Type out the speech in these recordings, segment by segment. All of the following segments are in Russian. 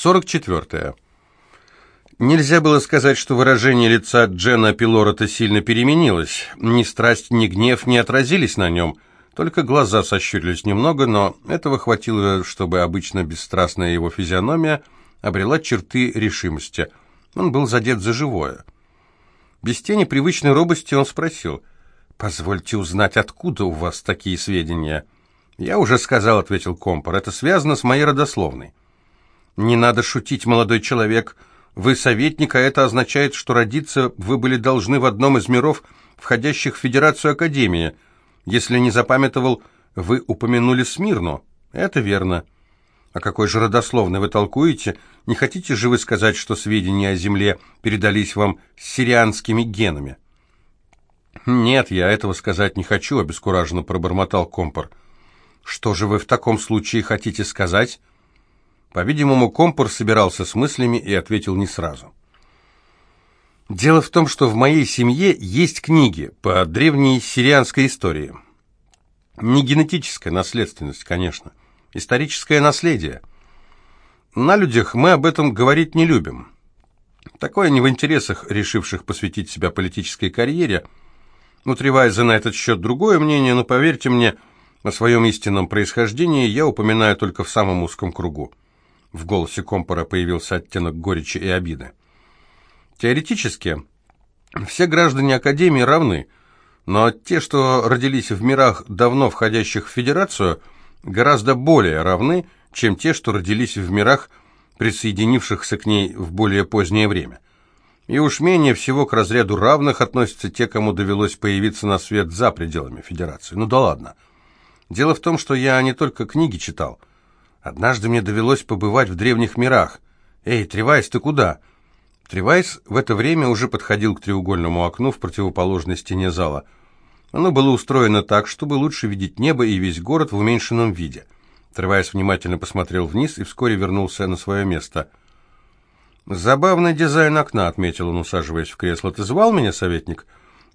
44. Нельзя было сказать, что выражение лица Джена Пилорота сильно переменилось. Ни страсть, ни гнев не отразились на нем, только глаза сощурились немного, но этого хватило, чтобы обычно бесстрастная его физиономия обрела черты решимости. Он был задет за живое. Без тени привычной робости он спросил, «Позвольте узнать, откуда у вас такие сведения?» «Я уже сказал», — ответил Компор, — «это связано с моей родословной». «Не надо шутить, молодой человек. Вы советник, а это означает, что родиться вы были должны в одном из миров, входящих в Федерацию Академии. Если не запамятовал, вы упомянули Смирну. Это верно. А какой же родословной вы толкуете? Не хотите же вы сказать, что сведения о Земле передались вам сирианскими генами?» «Нет, я этого сказать не хочу», — обескураженно пробормотал Компор. «Что же вы в таком случае хотите сказать?» По-видимому, Компор собирался с мыслями и ответил не сразу. «Дело в том, что в моей семье есть книги по древней сирианской истории. Не генетическая наследственность, конечно, историческое наследие. На людях мы об этом говорить не любим. Такое не в интересах решивших посвятить себя политической карьере. У Тревайза на этот счет другое мнение, но поверьте мне, о своем истинном происхождении я упоминаю только в самом узком кругу. В голосе Компора появился оттенок горечи и обиды. Теоретически, все граждане Академии равны, но те, что родились в мирах, давно входящих в Федерацию, гораздо более равны, чем те, что родились в мирах, присоединившихся к ней в более позднее время. И уж менее всего к разряду равных относятся те, кому довелось появиться на свет за пределами Федерации. Ну да ладно. Дело в том, что я не только книги читал – Однажды мне довелось побывать в древних мирах. Эй, Тревайс, ты куда? Тревайс в это время уже подходил к треугольному окну в противоположной стене зала. Оно было устроено так, чтобы лучше видеть небо и весь город в уменьшенном виде. Тревайс внимательно посмотрел вниз и вскоре вернулся на свое место. «Забавный дизайн окна», — отметил он, усаживаясь в кресло. «Ты звал меня, советник?»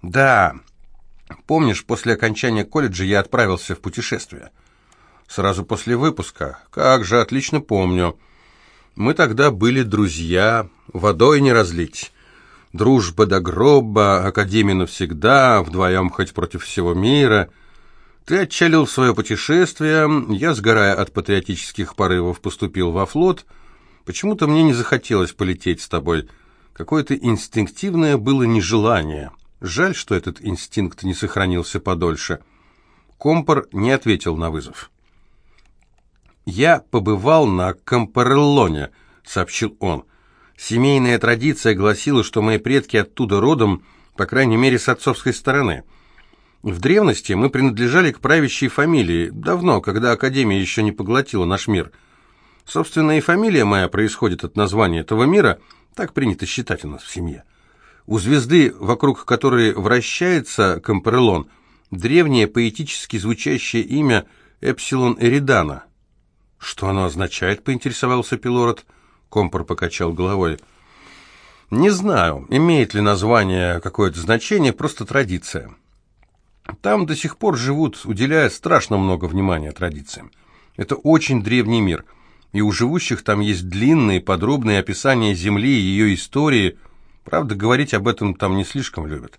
«Да. Помнишь, после окончания колледжа я отправился в путешествие?» Сразу после выпуска. Как же, отлично помню. Мы тогда были друзья, водой не разлить. Дружба до гроба, академия навсегда, вдвоем хоть против всего мира. Ты отчалил свое путешествие, я, сгорая от патриотических порывов, поступил во флот. Почему-то мне не захотелось полететь с тобой. Какое-то инстинктивное было нежелание. Жаль, что этот инстинкт не сохранился подольше. Компор не ответил на вызов. «Я побывал на Кампареллоне», — сообщил он. «Семейная традиция гласила, что мои предки оттуда родом, по крайней мере, с отцовской стороны. В древности мы принадлежали к правящей фамилии, давно, когда Академия еще не поглотила наш мир. Собственно, и фамилия моя происходит от названия этого мира, так принято считать у нас в семье. У звезды, вокруг которой вращается Кампареллон, древнее поэтически звучащее имя Эпсилон Эридана». «Что оно означает?» — поинтересовался Пилород. Компор покачал головой. «Не знаю, имеет ли название какое-то значение, просто традиция. Там до сих пор живут, уделяя страшно много внимания традициям. Это очень древний мир, и у живущих там есть длинные подробные описания Земли и ее истории. Правда, говорить об этом там не слишком любят.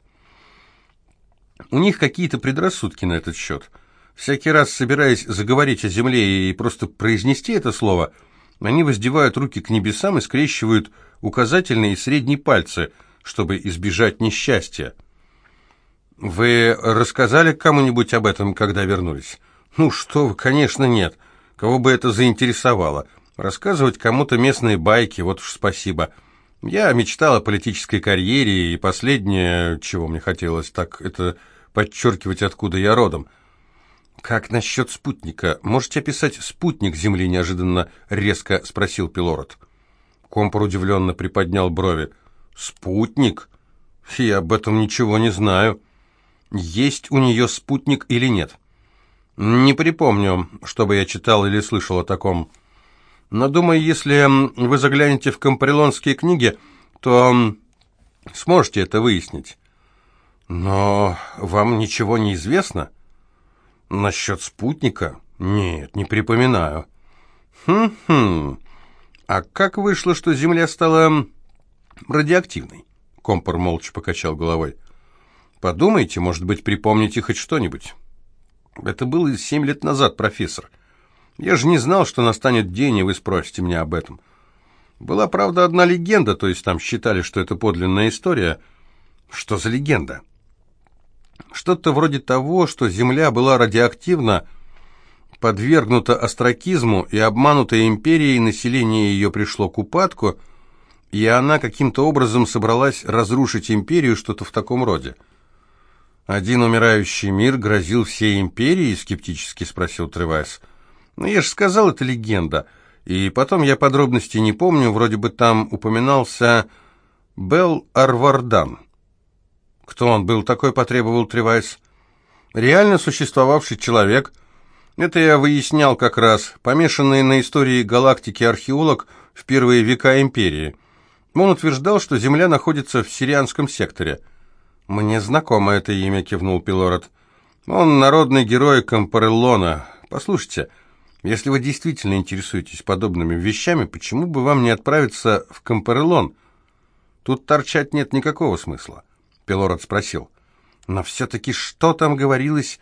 У них какие-то предрассудки на этот счет». Всякий раз, собираясь заговорить о земле и просто произнести это слово, они воздевают руки к небесам и скрещивают указательные и средние пальцы, чтобы избежать несчастья. Вы рассказали кому-нибудь об этом, когда вернулись? Ну что вы, конечно, нет. Кого бы это заинтересовало? Рассказывать кому-то местные байки, вот уж спасибо. Я мечтал о политической карьере, и последнее, чего мне хотелось, так это подчеркивать, откуда я родом. «Как насчет спутника? Можете описать спутник Земли?» – неожиданно резко спросил Пилород. Компор удивленно приподнял брови. «Спутник? Я об этом ничего не знаю. Есть у нее спутник или нет?» «Не припомню, чтобы я читал или слышал о таком. Но думаю, если вы заглянете в компарелонские книги, то сможете это выяснить». «Но вам ничего не известно?» Насчет спутника? Нет, не припоминаю. Хм-хм. А как вышло, что Земля стала радиоактивной? Компор молча покачал головой. Подумайте, может быть, припомните хоть что-нибудь. Это было семь лет назад, профессор. Я же не знал, что настанет день, и вы спросите меня об этом. Была, правда, одна легенда, то есть там считали, что это подлинная история. Что за легенда? Что-то вроде того, что Земля была радиоактивна, подвергнута остракизму, и обманутая империей население ее пришло к упадку, и она каким-то образом собралась разрушить империю, что-то в таком роде. «Один умирающий мир грозил всей империи?» — скептически спросил Тревайс. «Ну, я же сказал, это легенда. И потом я подробностей не помню, вроде бы там упоминался Бел Арвардан». «Кто он был такой?» — потребовал Тревайс. «Реально существовавший человек. Это я выяснял как раз. Помешанный на истории галактики археолог в первые века империи. Он утверждал, что Земля находится в Сирианском секторе». «Мне знакомо это имя», — кивнул Пилород. «Он народный герой Кампареллона. Послушайте, если вы действительно интересуетесь подобными вещами, почему бы вам не отправиться в Кампареллон? Тут торчать нет никакого смысла». Пилород спросил. «Но все-таки что там говорилось?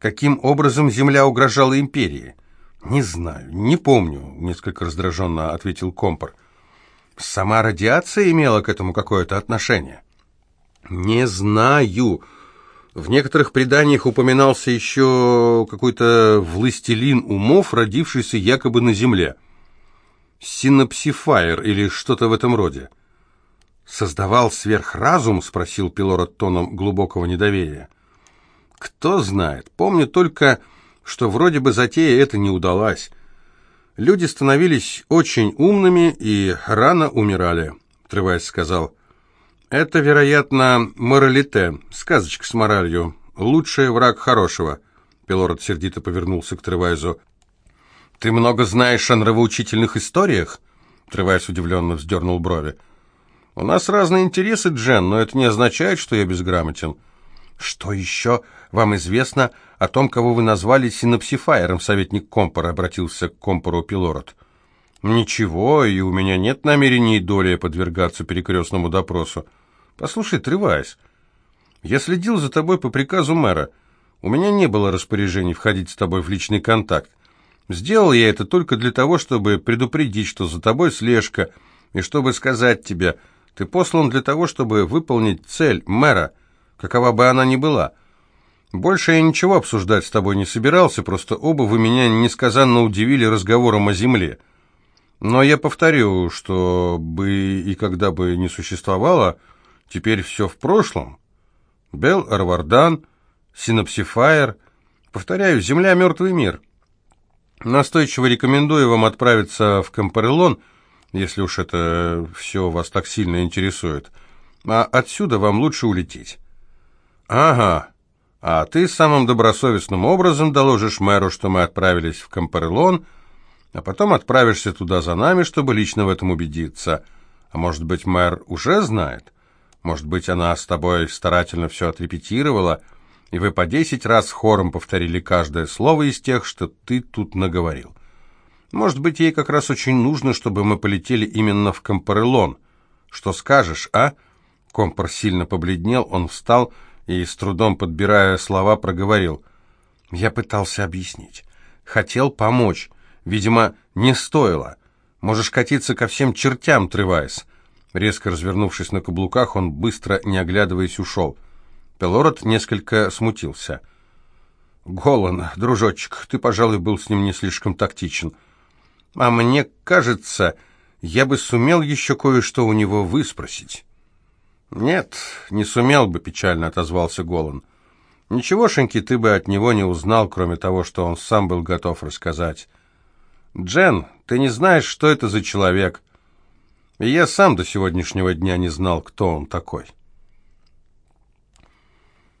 Каким образом Земля угрожала империи?» «Не знаю, не помню», — несколько раздраженно ответил Компар. «Сама радиация имела к этому какое-то отношение?» «Не знаю. В некоторых преданиях упоминался еще какой-то властелин умов, родившийся якобы на Земле. Синапсифайер или что-то в этом роде». «Создавал сверхразум?» — спросил Пилород тоном глубокого недоверия. «Кто знает. Помню только, что вроде бы затея эта не удалась. Люди становились очень умными и рано умирали», — Тревайс сказал. «Это, вероятно, моралите, сказочка с моралью. Лучший враг хорошего». Пилород сердито повернулся к Тревайзу. «Ты много знаешь о нравоучительных историях?» Тревайз удивленно вздернул брови. «У нас разные интересы, Джен, но это не означает, что я безграмотен». «Что еще вам известно о том, кого вы назвали синапсифайером?» Советник Компора обратился к Компору Пилород. «Ничего, и у меня нет намерений доли подвергаться перекрестному допросу. Послушай, Тревайс, я следил за тобой по приказу мэра. У меня не было распоряжений входить с тобой в личный контакт. Сделал я это только для того, чтобы предупредить, что за тобой слежка, и чтобы сказать тебе, ты послан для того, чтобы выполнить цель мэра, какова бы она ни была». Больше я ничего обсуждать с тобой не собирался, просто оба вы меня несказанно удивили разговором о земле. Но я повторю, что бы и когда бы не существовало, теперь все в прошлом. Бел Арвардан, Синапсифайер. Повторяю, Земля — мертвый мир. Настойчиво рекомендую вам отправиться в Кампарелон, если уж это все вас так сильно интересует. А отсюда вам лучше улететь. Ага. А ты самым добросовестным образом доложишь мэру, что мы отправились в Кампарелон, а потом отправишься туда за нами, чтобы лично в этом убедиться. А может быть, мэр уже знает? Может быть, она с тобой старательно все отрепетировала, и вы по десять раз хором повторили каждое слово из тех, что ты тут наговорил. Может быть, ей как раз очень нужно, чтобы мы полетели именно в Компарелон. Что скажешь, а?» Компар сильно побледнел, он встал и, с трудом подбирая слова, проговорил. «Я пытался объяснить. Хотел помочь. Видимо, не стоило. Можешь катиться ко всем чертям, Тревайс. Резко развернувшись на каблуках, он быстро, не оглядываясь, ушел. Пелород несколько смутился. «Голан, дружочек, ты, пожалуй, был с ним не слишком тактичен. А мне кажется, я бы сумел еще кое-что у него выспросить». «Нет, не сумел бы», — печально отозвался Голан. «Ничегошеньки ты бы от него не узнал, кроме того, что он сам был готов рассказать. «Джен, ты не знаешь, что это за человек?» И я сам до сегодняшнего дня не знал, кто он такой.